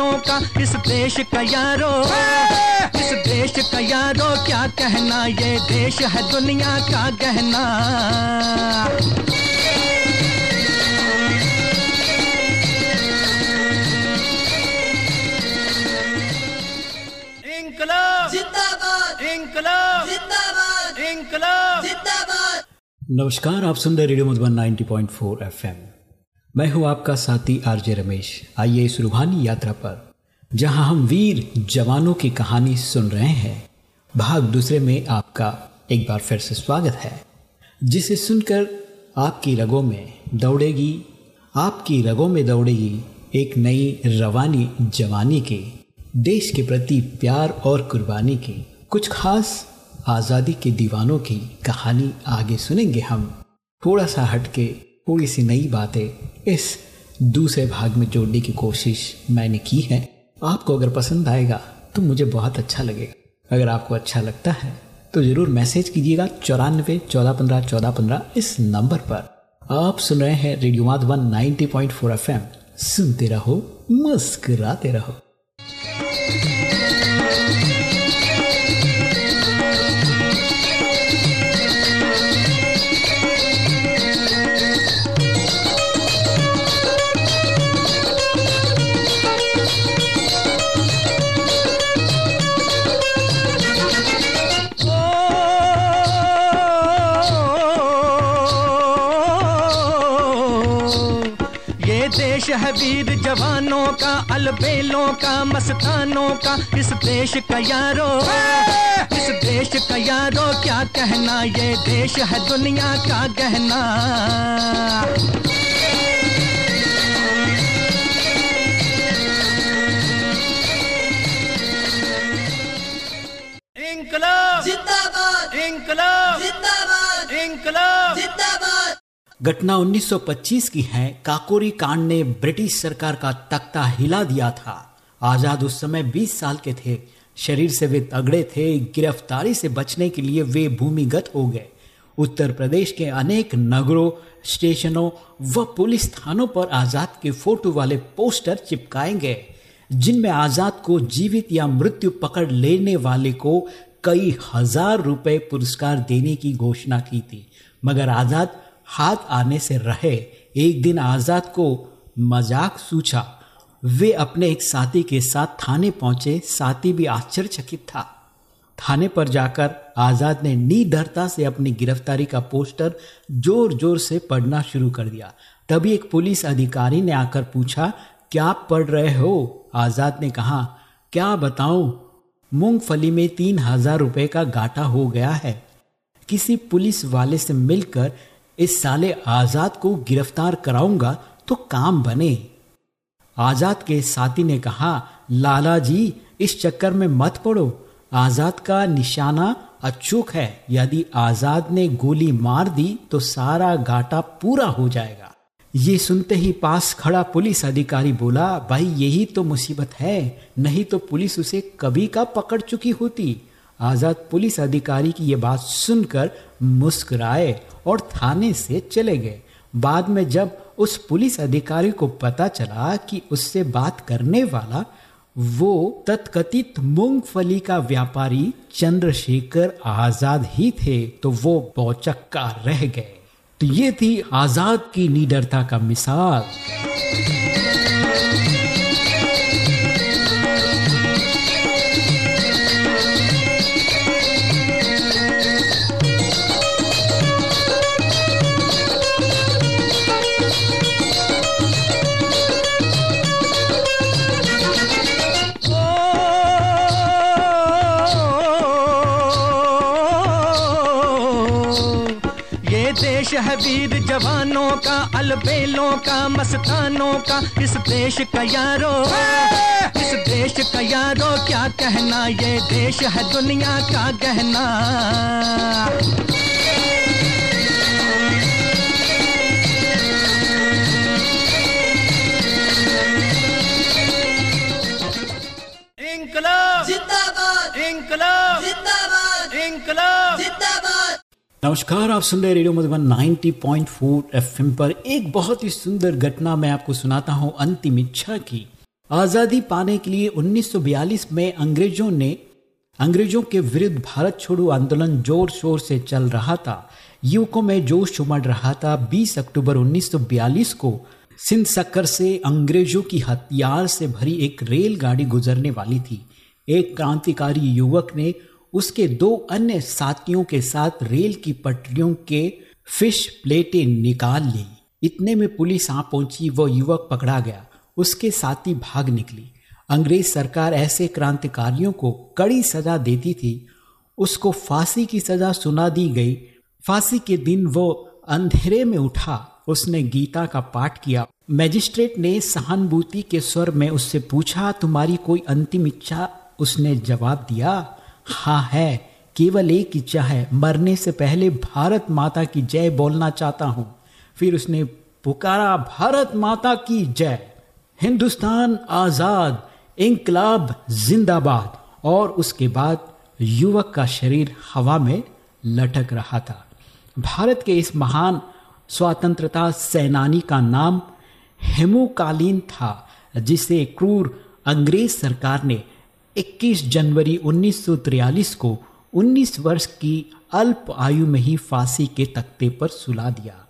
मस्तानों का इस देश का यारो। इस देश का यारो क्या कहना? ये देश है दुनिया का गहना। इंकलाब। जिंदाबाद। इंकलाब। जिंदाबाद। इंकलाब। जिंदाबाद। नमस्कार आप सुन रहे रेडियो मधुबन 90.4 एफएम। मैं हूँ आपका साथी आरजे रमेश। आइए इस रूहानी यात्रा पर, जहाँ हम वीर जवानों की कहानी सुन रहे हैं। भाग दूसरे में आपका एक बार फिर से स्वागत है, जिसे सुनकर आपकी रगों में दौड़ेगी, आपकी रगों में दौड़ेगी एक नई रवानी जवानी की, देश के प्रति प्यार और कुर्बानी की, कुछ खास आज़ादी के दीवानों की कहानी आगे सुनेंगे हम। थोड़ा सा हटके थोड़ी सी नई बातें इस दूसरे भाग में जोड़ने की कोशिश मैंने की है। आपको अगर पसंद आएगा तो मुझे बहुत अच्छा लगेगा। अगर आपको अच्छा लगता है तो ज़रूर मैसेज कीजिएगा चौरानवे, चौदह पंद्रह चौदह पंद्रह इस नंबर पर। आप सुन रहे हैं radio Madhavan ninety point four FM. सुनते रहो, मुस्कुराते रहो। का मस्तानों का इस देश का यारो। इस देश का यारो क्या कहना ये देश है दुनिया का गहना। इंकलाब। जिंदाबाद। इंकलाब। जिंदाबाद। इंकलाब। जिंदाबाद। घटना 1925 की है। काकोरी कांड ने ब्रिटिश सरकार का तख्ता हिला दिया था। आज़ाद उस समय 20 साल के थे। शरीर से वे तगड़े थे। गिरफ्तारी से बचने के लिए वे भूमिगत हो गए। उत्तर प्रदेश के अनेक नगरों, स्टेशनों व पुलिस थानों पर आज़ाद के फ़ोटो वाले पोस्टर चिपकाए गए, जिनमें आज़ाद को जीवित या मृत्यु पकड़ लेने वाले को कई हज़ार रुपए पुरस्कार देने की घोषणा की थी। मगर आज़ाद हाथ आने से रहे। एक दिन आज़ाद को मज़ाक सूझा। वे अपने एक साथी के साथ थाने पहुँचे। साथी भी आश्चर्यचकित था। थाने पर जाकर आज़ाद ने निडरता से अपनी गिरफ्तारी का पोस्टर ज़ोर ज़ोर से पढ़ना शुरू कर दिया। तभी एक पुलिस अधिकारी ने आकर पूछा, क्या पढ़ रहे हो? आज़ाद ने कहा, क्या बताऊँ? मूंगफली में तीन हज़ार रुपए का घाटा हो गया है। किसी पुलिस वाले से मिलकर इस साले आज़ाद को गिरफ़्तार कराऊँगा तो काम बने। आज़ाद के साथी ने कहा, लाला जी, इस चक्कर में मत पड़ो। आज़ाद का निशाना अचूक है। यदि आज़ाद ने गोली मार दी तो सारा घाटा पूरा हो जाएगा। ये सुनते ही पास खड़ा पुलिस अधिकारी बोला, भाई, यही तो मुसीबत है। नहीं तो पुलिस उसे कभी का पकड़ चुकी होती। आज़ाद पुलिस अधिकारी की ये बात सुनकर मुस्कुराए और थाने से चले गए। बाद में जब उस पुलिस अधिकारी को पता चला कि उससे बात करने वाला वो तत्कथित मूंगफली का व्यापारी चंद्रशेखर आज़ाद ही थे तो वो बौचक्का रह गए। तो ये थी आज़ाद की निडरता का मिसाल। जवानों का अलबेलों का मस्तानों का इस देश का यारो। इस देश का यारो क्या कहना ये देश है दुनिया का गहना। इंकलाब। जिंदाबाद। इंकलाब। जिंदाबाद। इंकलाब। नमस्कार, आप सुन रहे रेडियो मधुबन 90.4 एफएम पर। एक बहुत ही सुंदर घटना मैं आपको सुनाता हूँ अंतिम इच्छा की। आज़ादी पाने के लिए 1942 में अंग्रेज़ों ने, अंग्रेज़ों के विरुद्ध भारत छोड़ो आंदोलन ज़ोर शोर से चल रहा था। युवकों में जोश उमड़ रहा था। 20 अक्टूबर 1942 को सिंध सक्कर से अंग्रेज़ों की हथियार से भरी एक रेलगाड़ी गुजरने वाली थी। एक क्रांतिकारी युवक ने उसके दो अन्य साथियों के साथ रेल की पटरियों के फ़िश प्लेटें निकाल ली। इतने में पुलिस आ पहुँची वह युवक पकड़ा गया। उसके साथी भाग निकली। अंग्रेज़ सरकार ऐसे क्रांतिकारियों को कड़ी सजा देती थी। उसको फांसी की सजा सुना दी गई। फांसी के दिन वो अंधेरे में उठा। उसने गीता का पाठ किया। मैजिस्ट्रेट ने सहानुभूति के स्वर में उससे पूछा, तुम्हारी कोई अंतिम इच्छा? उसने जवाब दिया हाँ है, केवल एक इच्छा है, मरने से पहले भारत माता की जय बोलना चाहता हूँ। फिर उसने पुकारा, भारत माता की जय। हिंदुस्तान आज़ाद, इंकलाब जिंदाबाद। और उसके बाद युवक का शरीर हवा में लटक रहा था। भारत के इस महान स्वतंत्रता सेनानी का नाम हेमोकालीन था, जिसे क्रूर अंग्रेज़ सरकार ने 21 जनवरी 1943 को 19 वर्ष की अल्प आयु में ही फांसी के तख्ते पर सुला दिया।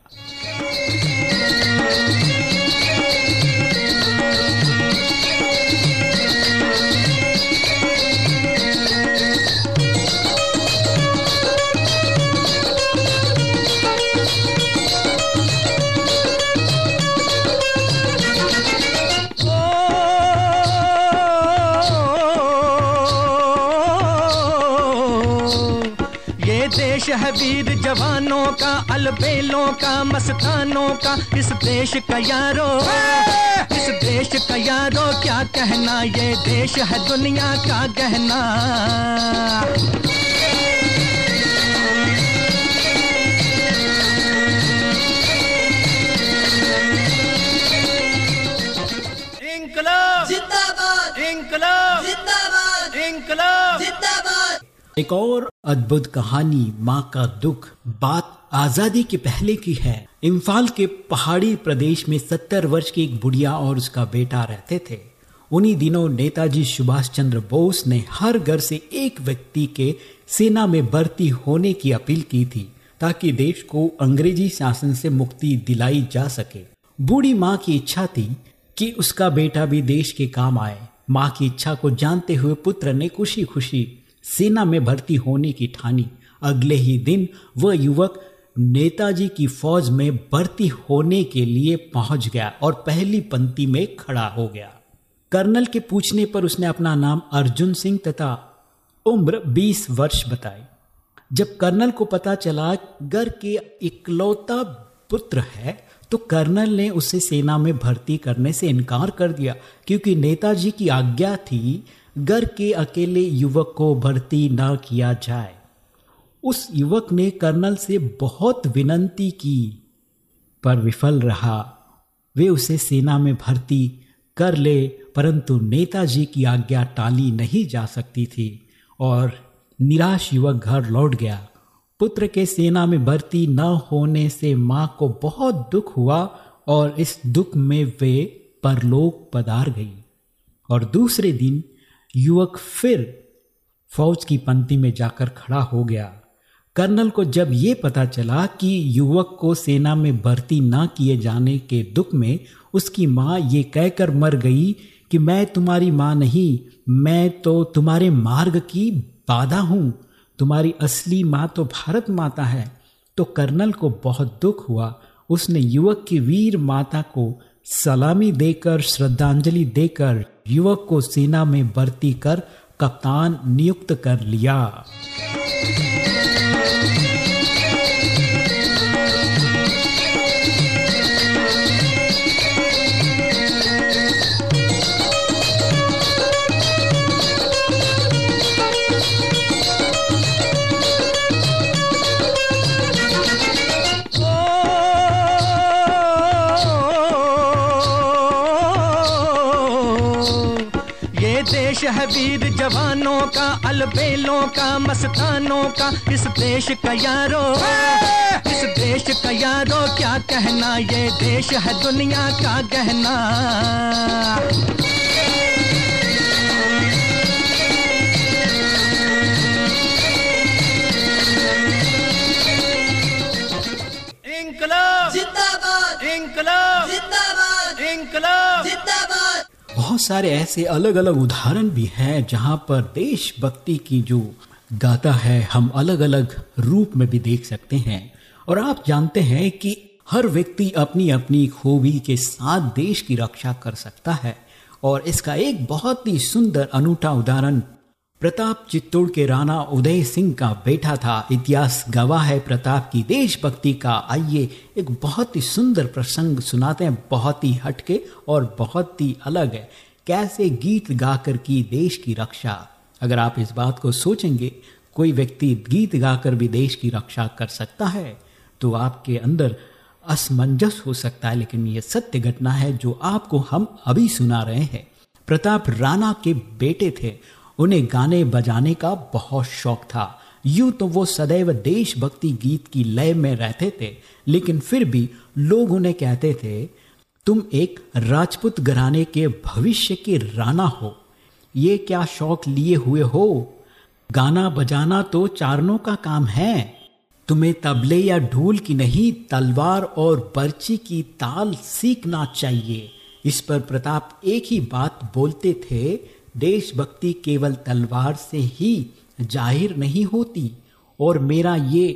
का अलबेलों का मस्तानों का इस देश का यारो। इस देश का यारो क्या कहना ये देश है दुनिया का गहना। इंकलाब। जिंदाबाद। इंकलाब। जिंदाबाद। इंकलाब। जिंदाबाद। एक और अद्भुत कहानी माँ का दुख बात आज़ादी के पहले की है। इम्फाल के पहाड़ी प्रदेश में सत्तर वर्ष की एक बुढ़िया और उसका बेटा रहते थे। उन्हीं दिनों नेताजी सुभाष चंद्र बोस ने हर घर से एक व्यक्ति के सेना में भर्ती होने की अपील की थी, ताकि देश को अंग्रेज़ी शासन से मुक्ति दिलाई जा सके। बूढ़ी माँ की इच्छा थी कि उसका बेटा भी देश के काम आए। माँ की इच्छा को जानते हुए पुत्र ने खुशी खुशी सेना में भर्ती होने की ठानी। अगले ही दिन वह युवक नेताजी की फौज में भर्ती होने के लिए पहुँच गया और पहली पंक्ति में खड़ा हो गया। कर्नल के पूछने पर उसने अपना नाम अर्जुन सिंह तथा उम्र 20 वर्ष बताई। जब कर्नल को पता चला, घर के इकलौता पुत्र है तो कर्नल ने उसे सेना में भर्ती करने से इनकार कर दिया, क्योंकि नेताजी की आज्ञा थी, घर के अकेले युवक को भर्ती न किया जाए। उस युवक ने कर्नल से बहुत विनंती की, पर विफल रहा। वे उसे सेना में भर्ती कर ले, परंतु नेताजी की आज्ञा टाली नहीं जा सकती थी और निराश युवक घर लौट गया। पुत्र के सेना में भर्ती न होने से माँ को बहुत दुख हुआ और इस दुख में वे परलोक पधार गई। और दूसरे दिन युवक फिर फौज की पंक्ति में जाकर खड़ा हो गया। कर्नल को जब ये पता चला कि युवक को सेना में भर्ती न किए जाने के दुख में उसकी माँ ये कहकर मर गई कि मैं तुम्हारी माँ नहीं, मैं तो तुम्हारे मार्ग की बाधा हूँ। तुम्हारी असली माँ तो भारत माता है। तो कर्नल को बहुत दुख हुआ। उसने युवक की वीर माता को सलामी देकर, श्रद्धांजलि देकर युवक को सेना में भर्ती कर कप्तान नियुक्त कर लिया। अलबेलों का मस्तानों का इस देश का यारो। इस देश का यारो क्या कहना? ये देश है दुनिया का गहना। इंकलाब। जिंदाबाद। इंकलाब। जिंदाबाद। इंकलाब। सारे ऐसे अलग अलग उदाहरण भी हैं जहाँ पर देशभक्ति की जो गाथा है, हम अलग अलग रूप में भी देख सकते हैं। और आप जानते हैं कि हर व्यक्ति अपनी अपनी खूबी के साथ देश की रक्षा कर सकता है। और इसका एक बहुत ही सुंदर अनूठा उदाहरण प्रताप चित्तौड़ के राणा उदय सिंह का बेटा था। इतिहास गवाह है प्रताप की देशभक्ति का। आइए एक बहुत ही सुंदर प्रसंग सुनाते हैं। बहुत ही हटके और बहुत ही अलग है। कैसे गीत गाकर की देश की रक्षा? अगर आप इस बात को सोचेंगे, कोई व्यक्ति गीत गाकर भी देश की रक्षा कर सकता है तो आपके अंदर असमंजस हो सकता है। लेकिन ये सत्य घटना है जो आपको हम अभी सुना रहे हैं। प्रताप राणा के बेटे थे। उन्हें गाने बजाने का बहुत शौक था। यूँ तो वो सदैव देशभक्ति गीत की लय में रहते थे। लेकिन फिर भी लोग उन्हें कहते थे तुम एक राजपूत घराने के भविष्य की राना हो। ये क्या शौक लिए हुए हो? गाना बजाना तो चारणों का काम है। तुम्हें तबले या ढोल की नहीं, तलवार और बर्ची की ताल सीखना चाहिए। इस पर प्रताप एक ही बात बोलते थे, देशभक्ति केवल तलवार से ही ज़ाहिर नहीं होती। और मेरा ये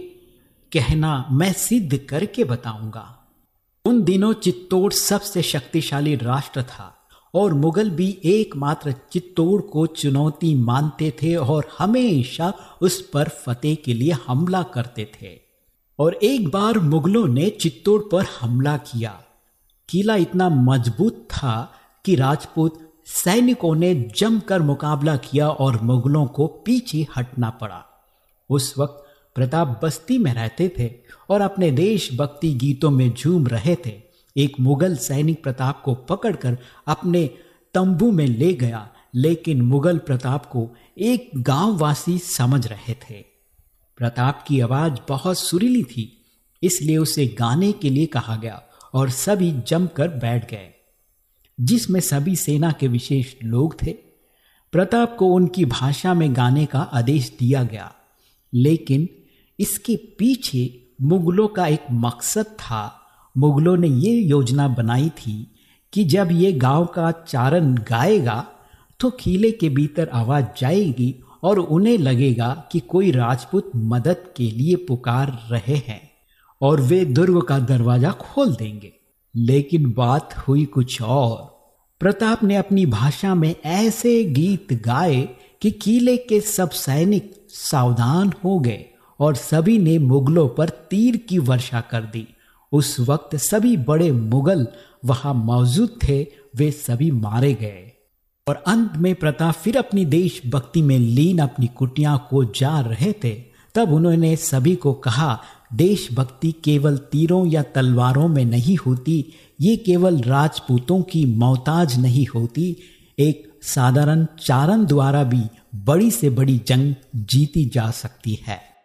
कहना मैं सिद्ध करके बताऊँगा। उन दिनों चित्तौड़ सबसे शक्तिशाली राष्ट्र था, और मुगल भी एकमात्र चित्तौड़ को चुनौती मानते थे और हमेशा उस पर फतेह के लिए हमला करते थे। और एक बार मुगलों ने चित्तौड़ पर हमला किया। किला इतना मज़बूत था कि राजपूत सैनिकों ने जमकर मुकाबला किया और मुगलों को पीछे हटना पड़ा। उस वक्त प्रताप बस्ती में रहते थे और अपने देशभक्ति गीतों में झूम रहे थे। एक मुगल सैनिक प्रताप को पकड़कर अपने तंबू में ले गया, लेकिन मुगल प्रताप को एक गांववासी समझ रहे थे। प्रताप की आवाज़ बहुत सुरीली थी, इसलिए उसे गाने के लिए कहा गया और सभी जमकर बैठ गए, जिसमें सभी सेना के विशेष लोग थे। प्रताप को उनकी भाषा में गाने का आदेश दिया गया, लेकिन इसके पीछे मुगलों का एक मकसद था। मुगलों ने ये योजना बनाई थी कि जब ये गाँव का चारण गाएगा तो किले के भीतर आवाज़ जाएगी और उन्हें लगेगा कि कोई राजपूत मदद के लिए पुकार रहे हैं और वे दुर्ग का दरवाज़ा खोल देंगे। लेकिन बात हुई कुछ और। प्रताप ने अपनी भाषा में ऐसे गीत गाए कि किले के सब सैनिक सावधान हो गए। और सभी ने मुगलों पर तीर की वर्षा कर दी। उस वक्त सभी बड़े मुगल वहाँ मौजूद थे, वे सभी मारे गए। और अंत में प्रताप फिर अपनी देशभक्ति में लीन अपनी कुटिया को जा रहे थे। तब उन्होंने सभी को कहा, देशभक्ति केवल तीरों या तलवारों में नहीं होती, ये केवल राजपूतों की मोहताज नहीं होती। एक साधारण चारण द्वारा भी बड़ी से बड़ी जंग जीती जा सकती है।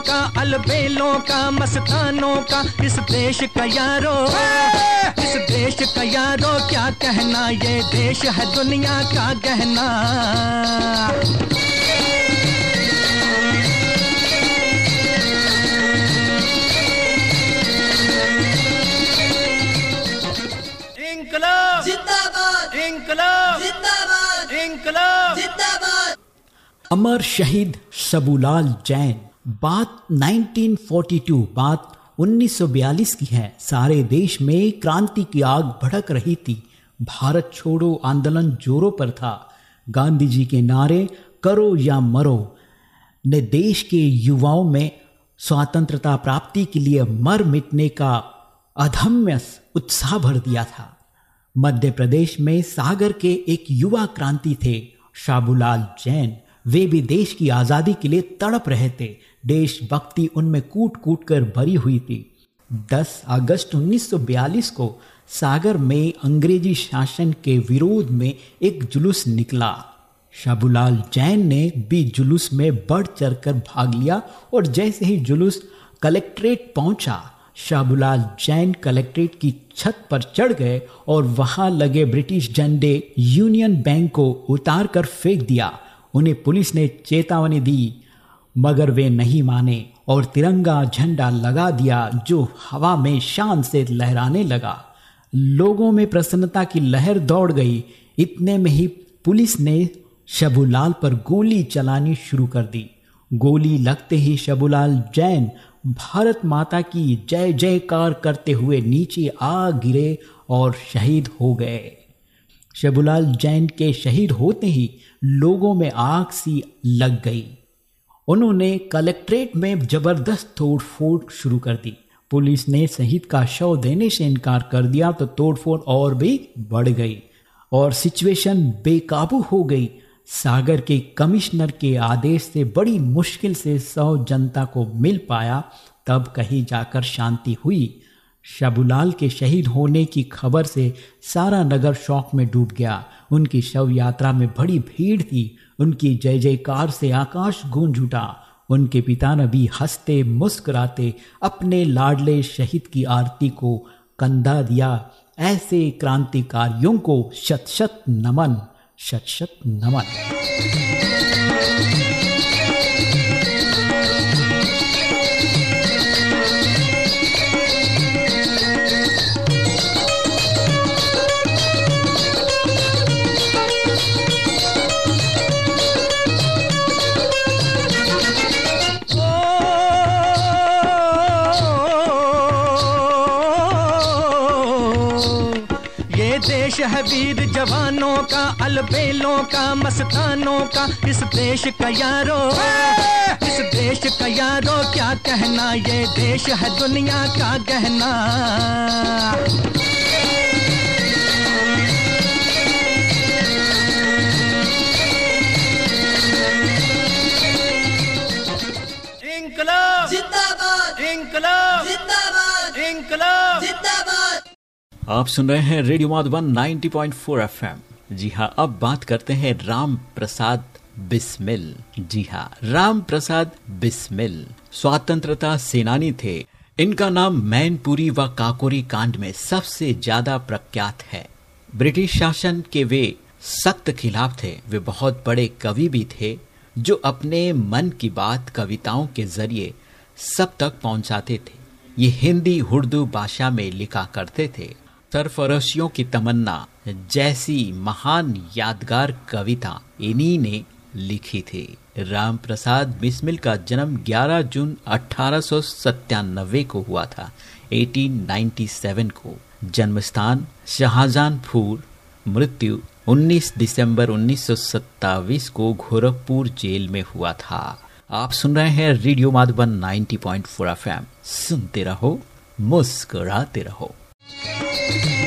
का अलबेलों का मस्तानों का इस देश का यारो। इस देश का यारो क्या कहना ये देश है दुनिया का गहना। इंकलाब! जिंदाबाद! इंकलाब! जिंदाबाद! इंकलाब! जिंदाबाद! अमर शहीद सबूलाल जैन। बात 1942 बात 1942 की है। सारे देश में क्रांति की आग भड़क रही थी। भारत छोड़ो, आंदोलन जोरों पर था। गांधी जी के नारे, करो या मरो, ने देश के युवाओं में स्वतंत्रता प्राप्ति के लिए मर मिटने का अधम्य उत्साह भर दिया था। मध्य प्रदेश में सागर के एक युवा क्रांति थे। शाबुलाल जैन, वे भी देश की आज़ादी के लिए तड़प रहे थे। देशभक्ति उनमें कूट कूट कर भरी हुई थी। 10 अगस्त 1942 को सागर में अंग्रेज़ी शासन के विरोध में एक जुलूस निकला। शाबुलाल जैन ने भी जुलूस में बढ़ चढ़कर भाग लिया और जैसे ही जुलूस कलेक्ट्रेट पहुँचा शाबुलाल जैन कलेक्ट्रेट की छत पर चढ़ गए और वहाँ लगे ब्रिटिश झंडे यूनियन बैंक को उतार कर फेंक दिया। उन्हें पुलिस ने चेतावनी दी मगर वे नहीं माने और तिरंगा झंडा लगा दिया जो हवा में शान से लहराने लगा। लोगों में प्रसन्नता की लहर दौड़ गई। इतने में ही पुलिस ने शबुलाल पर गोली चलानी शुरू कर दी। गोली लगते ही शबुलाल जैन, भारत माता की जय जयकार करते हुए नीचे आ गिरे और शहीद हो गए। शबुलाल जैन के शहीद होते ही लोगों में आग सी लग गई। उन्होंने कलेक्ट्रेट में ज़बरदस्त तोड़फोड़ शुरू कर दी। पुलिस ने शहीद का शव देने से इनकार कर दिया तो तोड़फोड़ और भी बढ़ गई और सिचुएशन बेकाबू हो गई। सागर के कमिश्नर के आदेश से बड़ी मुश्किल से सौ जनता को मिल पाया। तब कहीं जाकर शांति हुई। शबुलाल के शहीद होने की खबर से सारा नगर शौक में डूब गया। उनकी शव यात्रा में बड़ी भीड़ थी। उनकी जय जयकार से आकाश गूंज उठा। उनके पिता नबी हँसते, मुस्कुराते, अपने लाडले शहीद की आरती को कंधा दिया। ऐसे क्रांतिकारियों को शत शत नमन शत शत नमन। वीर जवानों का अलबेलों का मस्तानों का इस देश का यारो। इस देश का यारो क्या कहना ये देश है दुनिया का गहना। इंकलाब। जिंदाबाद। इंकलाब। जिंदाबाद। इंकलाब। आप सुन रहे हैं रेडियो माधुबन 90.4 एफएम। जी हाँ अब बात करते हैं राम प्रसाद बिस्मिल। जी हाँ राम प्रसाद बिस्मिल स्वतंत्रता सेनानी थे। इनका नाम मैनपुरी व काकोरी कांड में सबसे ज़्यादा प्रख्यात है। ब्रिटिश शासन के वे सख्त खिलाफ थे। वे बहुत बड़े कवि भी थे, जो अपने मन की बात कविताओं के ज़रिए सब तक पहुंचाते थे। ये हिंदी, उर्दू भाषा में लिखा करते थे। सरफरोशियों की तमन्ना जैसी महान यादगार कविता इन्हीं ने लिखी थी। राम प्रसाद बिस्मिल का जन्म 11 जून अठारह को हुआ था। 1897 को जन्म स्थान शाहजहानपुर मृत्यु 19 दिसंबर 1927 को गोरखपुर जेल में हुआ था। आप सुन रहे हैं रेडियो माधुबन 90.4 एफएम। सुनते रहो, मुस्कुराते रहो। ये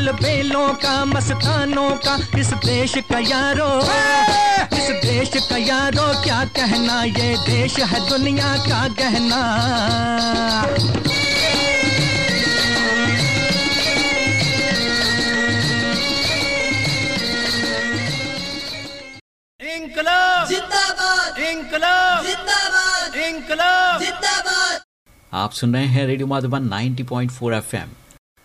का अलबेलों का मस्तानों का इस देश का यारो। इस देश का यारो क्या कहना ये देश है दुनिया का गहना। इंकलाब। जिंदाबाद। इंकलाब। जिंदाबाद। इंकलाब। जिंदाबाद। आप सुन रहे हैं रेडियो माधुबन 90.4 एफएम।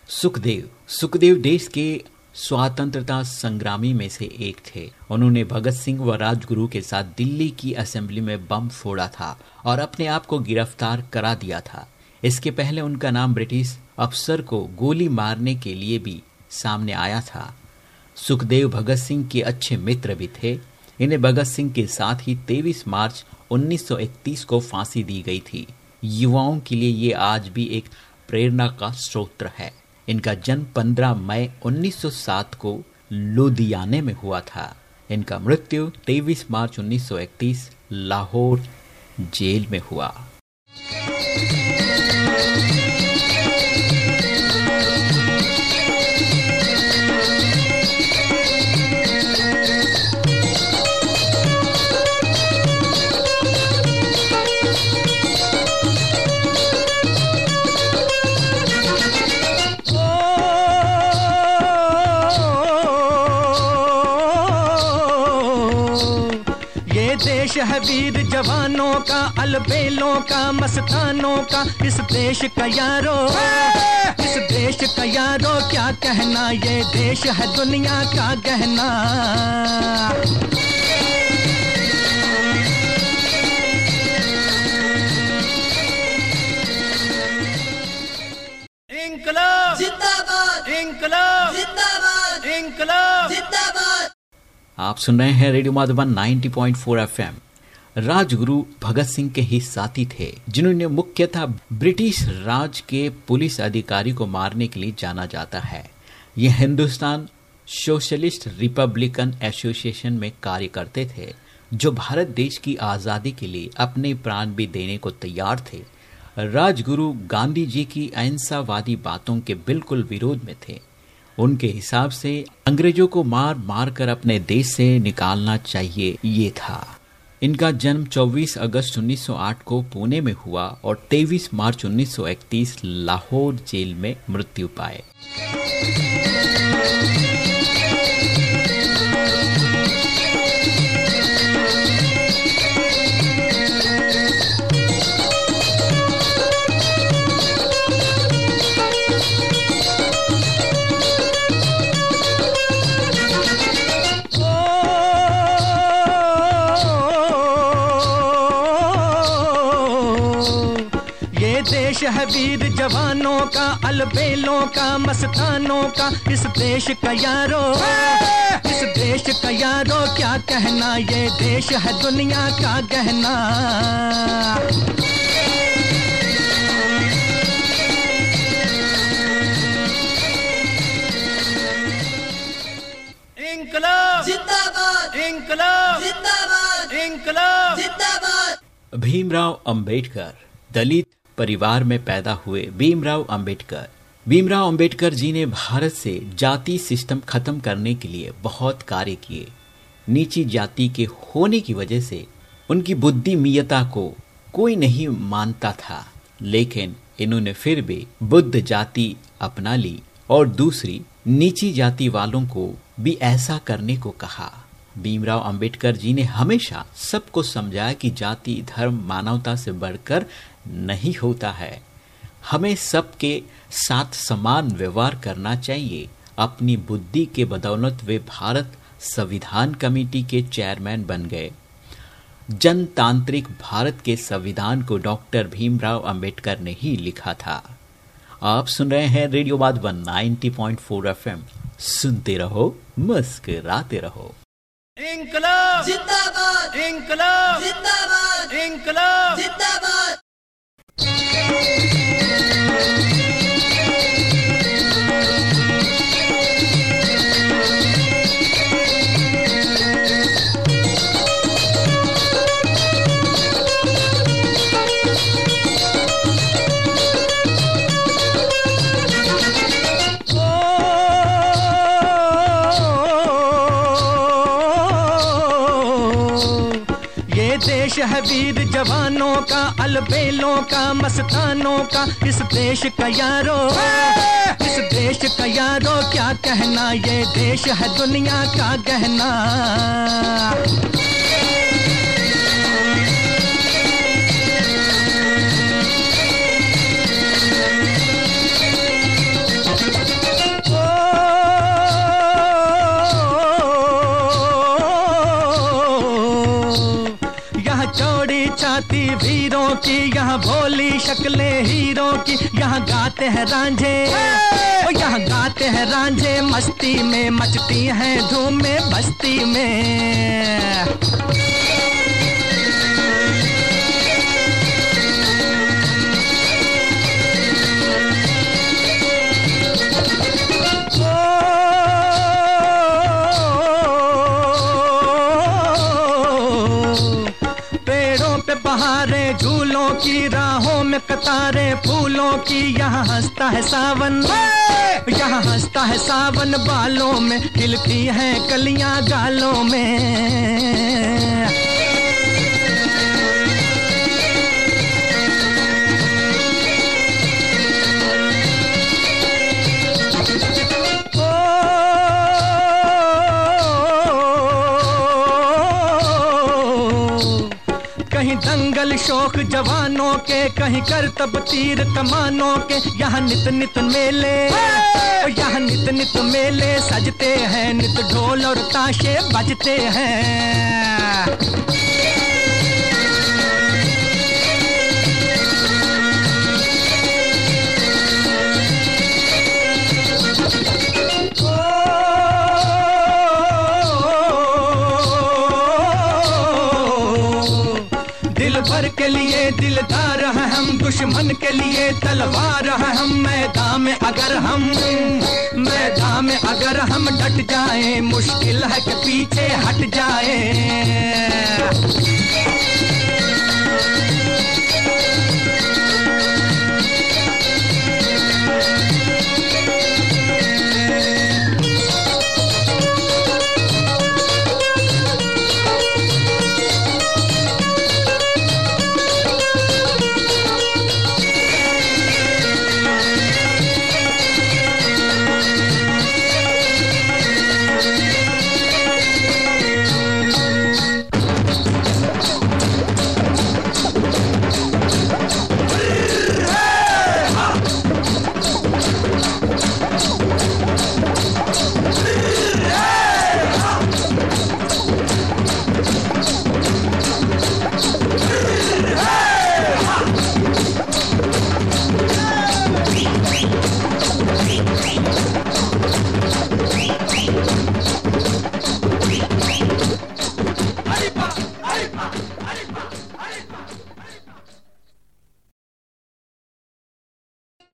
सुखदेव। सुखदेव देश के स्वतंत्रता संग्रामी में से एक थे। उन्होंने भगत सिंह व राजगुरु के साथ दिल्ली की असेंबली में बम फोड़ा था और अपने आप को गिरफ़्तार करा दिया था। इसके पहले उनका नाम ब्रिटिश अफसर को गोली मारने के लिए भी सामने आया था। सुखदेव भगत सिंह के अच्छे मित्र भी थे। इन्हें भगत सिंह के साथ ही 23 मार्च 1931 को फांसी दी गई थी। युवाओं के लिए ये आज भी एक प्रेरणा का स्रोत है। इनका जन्म 15 मई 1907 को लुधियाने में हुआ था। इनका मृत्यु 23 मार्च 1931 लाहौर जेल में हुआ। है वीर जवानों का अलबेलों का मस्तानों का इस देश का यारो। इस देश का यारो क्या कहना ये देश है दुनिया का गहना। इंकलाब। जिंदाबाद। इंकलाब। जिंदाबाद। इंकलाब। जिंदाबाद। आप सुन रहे हैं रेडियो माधवन 90.4 एफएम। राजगुरु भगत सिंह के ही साथी थे, जिन्होंने मुख्यतः ब्रिटिश राज के पुलिस अधिकारी को मारने के लिए जाना जाता है। यह हिंदुस्तान सोशलिस्ट रिपब्लिकन एसोसिएशन में कार्य करते थे, जो भारत देश की आज़ादी के लिए अपने प्राण भी देने को तैयार थे। राजगुरु गांधी जी की अहिंसावादी बातों के बिल्कुल विरोध में थे। उनके हिसाब से अंग्रेज़ों को मार मार कर अपने देश से निकालना चाहिए, ये था। इनका जन्म 24 अगस्त 1908 को पुणे में हुआ और 23 मार्च 1931 लाहौर जेल में मृत्यु पाए। जवानों का अलबेलों का मस्तानों का इस देश का यारो। इस देश का यारो क्या कहना ये देश है दुनिया का गहना? इंकलाब। जिंदाबाद। इंकलाब। जिंदाबाद। इंकलाब। जिंदाबाद। भीमराव अंबेडकर दलित परिवार में पैदा हुए भीमराव अंबेडकर। भीमराव अंबेडकर जी ने भारत से जाति सिस्टम खत्म करने के लिए बहुत कार्य किए। नीची जाति के होने की वजह से उनकी बुद्धिमीयता को कोई नहीं मानता था, लेकिन इन्होंने फिर भी बुद्ध जाति अपना ली और दूसरी नीची जाति वालों को भी ऐसा करने को कहा। भीमराव अंबेडकर जी ने हमेशा सबको समझाया कि जाति, धर्म, मानवता से बढ़कर नहीं होता है। हमें सबके साथ समान व्यवहार करना चाहिए। अपनी बुद्धि के बदौलत वे भारत संविधान कमेटी के चेयरमैन बन गए। जनतांत्रिक भारत के संविधान को डॉक्टर भीमराव अंबेडकर ने ही लिखा था। आप सुन रहे हैं रेडियो माधवन 90.4 एफएम। सुनते रहो मुस्कुराते रहो। इंकलाब। जिंदाबाद। इंकलाब। जिंदाबाद। इंकलाब। जिंदाबाद। ये देश है वीर जवानों का, अलबेलों का, मस्तानों का, इस देश का यारो। इस देश का यारो, क्या कहना? ये देश है दुनिया का गहना। शक्लें हीरो की यहाँ गाते हैं रांझे। ओ यहाँ गाते हैं रांझे मस्ती में मचती हैं धूम में बस्ती में। कतारे फूलों की यहाँ हंसता है सावन। यहाँ हंसता है सावन बालों में खिलती है कलियाँ गालों में। शौक जवानों के कहीं कर तब तीर कमानों के। यहाँ नित नित मेले यहाँ नित नित मेले। सजते हैं नित ढोल और ताशे बजते हैं। दुश्मन के लिए तलवार है हम मैदान में, अगर हम, मैदान में अगर हम डट जाएँ, मुश्किल है कि पीछे हट जाएँ।